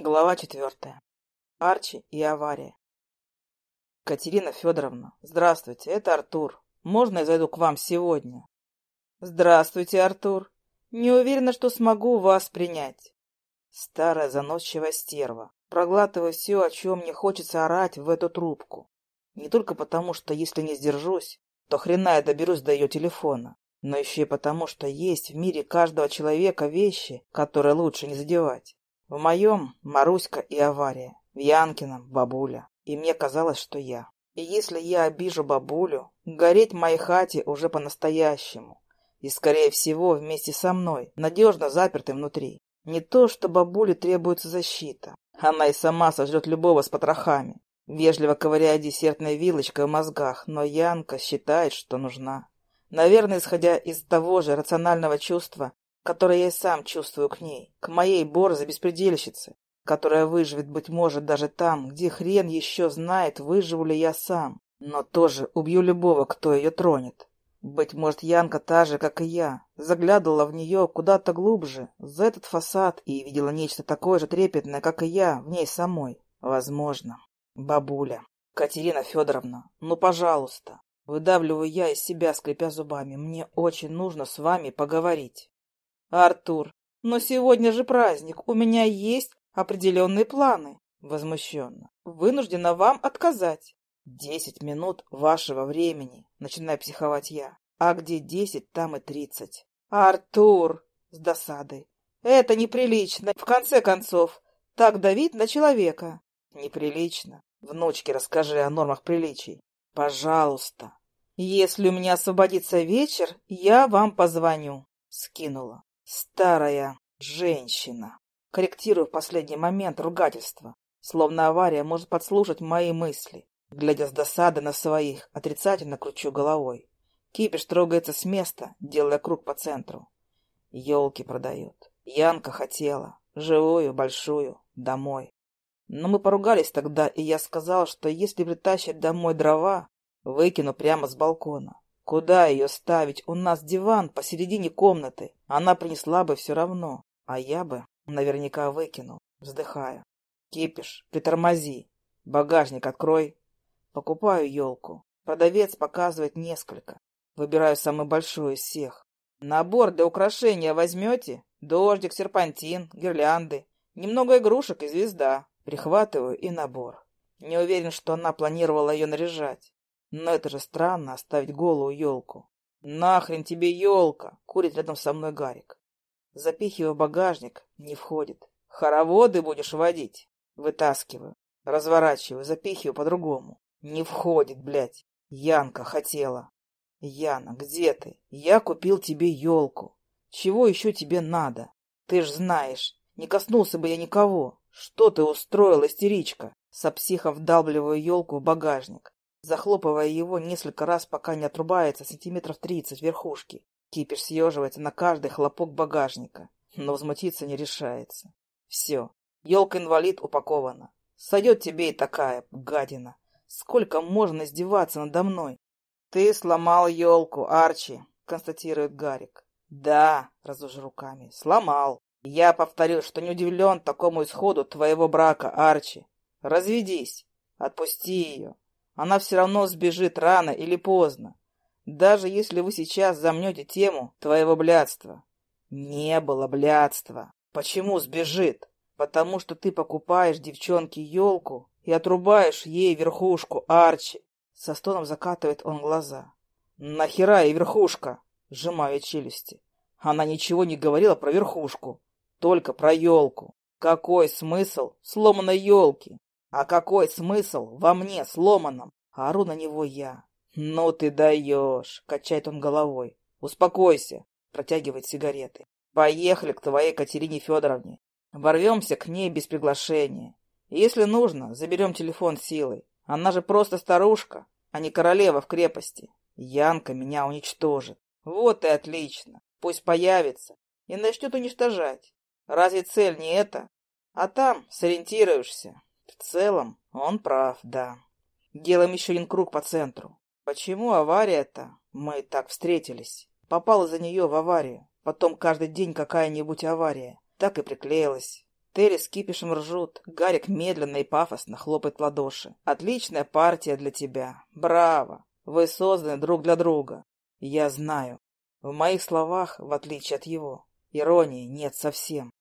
Глава четвертая. Арчи и авария. Катерина Федоровна, здравствуйте, это Артур. Можно я зайду к вам сегодня? Здравствуйте, Артур. Не уверена, что смогу вас принять. Старая заносчивая стерва. Проглатываю все, о чем мне хочется орать в эту трубку. Не только потому, что если не сдержусь, то хрена я доберусь до ее телефона, но еще и потому, что есть в мире каждого человека вещи, которые лучше не задевать. В моем Маруська и авария, в Янкином бабуля. И мне казалось, что я. И если я обижу бабулю, гореть в моей хате уже по-настоящему. И, скорее всего, вместе со мной, надежно запертый внутри. Не то, что бабуле требуется защита. Она и сама сожрет любого с потрохами, вежливо ковыряя десертной вилочкой в мозгах, но Янка считает, что нужна. Наверное, исходя из того же рационального чувства, которое я и сам чувствую к ней, к моей борзой беспредельщице, которая выживет, быть может, даже там, где хрен еще знает, выживу ли я сам, но тоже убью любого, кто ее тронет. Быть может, Янка та же, как и я, заглядывала в нее куда-то глубже, за этот фасад, и видела нечто такое же трепетное, как и я, в ней самой. Возможно. Бабуля. Катерина Федоровна, ну, пожалуйста. Выдавливаю я из себя, скрипя зубами. Мне очень нужно с вами поговорить. Артур, но сегодня же праздник, у меня есть определенные планы. Возмущенно. Вынуждена вам отказать. Десять минут вашего времени, начинаю психовать я. А где десять, там и тридцать. Артур! С досадой. Это неприлично. В конце концов, так давить на человека. Неприлично. Внучке расскажи о нормах приличий. Пожалуйста. Если у меня освободится вечер, я вам позвоню. Скинула. Старая женщина. Корректирую в последний момент ругательство, словно авария может подслушать мои мысли. Глядя с досады на своих, отрицательно кручу головой. Кипиш трогается с места, делая круг по центру. Елки продают. Янка хотела. Живую, большую, домой. Но мы поругались тогда, и я сказал, что если притащить домой дрова, выкину прямо с балкона. Куда ее ставить? У нас диван посередине комнаты. Она принесла бы все равно. А я бы наверняка выкинул, вздыхая. Кипиш, притормози. Багажник открой. Покупаю елку. Продавец показывает несколько. Выбираю самый большой из всех. Набор для украшения возьмете? Дождик, серпантин, гирлянды. Немного игрушек и звезда. Прихватываю и набор. Не уверен, что она планировала ее наряжать. Но это же странно оставить голую елку. Нахрен тебе елка! Курит рядом со мной Гарик. Запихиваю багажник, не входит. Хороводы будешь водить? Вытаскиваю. Разворачиваю, запихиваю по-другому. Не входит, блядь. Янка хотела. Яна, где ты? Я купил тебе елку. Чего еще тебе надо? Ты ж знаешь, не коснулся бы я никого. Что ты устроила, истеричка? Со психом вдалбливаю елку в багажник захлопывая его несколько раз, пока не отрубается сантиметров тридцать верхушки. Кипиш съеживается на каждый хлопок багажника, но возмутиться не решается. Все, елка-инвалид упакована. Сойдет тебе и такая, гадина. Сколько можно издеваться надо мной? Ты сломал елку, Арчи, констатирует Гарик. Да, разложу руками, сломал. Я повторю, что не удивлен такому исходу твоего брака, Арчи. Разведись, отпусти ее. Она все равно сбежит рано или поздно, даже если вы сейчас замнете тему твоего блядства. Не было блядства. Почему сбежит? Потому что ты покупаешь девчонке елку и отрубаешь ей верхушку, Арчи. Со стоном закатывает он глаза. Нахера и верхушка? Сжимаю челюсти. Она ничего не говорила про верхушку, только про елку. Какой смысл сломанной елки? А какой смысл во мне сломанном? Ору на него я. «Ну ты даешь!» — качает он головой. «Успокойся!» — протягивает сигареты. «Поехали к твоей Катерине Федоровне. Ворвемся к ней без приглашения. Если нужно, заберем телефон силой. Она же просто старушка, а не королева в крепости. Янка меня уничтожит. Вот и отлично. Пусть появится и начнет уничтожать. Разве цель не это? А там сориентируешься. В целом он прав, да. Делаем еще один круг по центру. Почему авария-то? Мы так встретились. Попал из-за нее в аварию. Потом каждый день какая-нибудь авария. Так и приклеилась. Терри с кипишем ржут. Гарик медленно и пафосно хлопает ладоши. Отличная партия для тебя. Браво. Вы созданы друг для друга. Я знаю. В моих словах, в отличие от его, иронии нет совсем.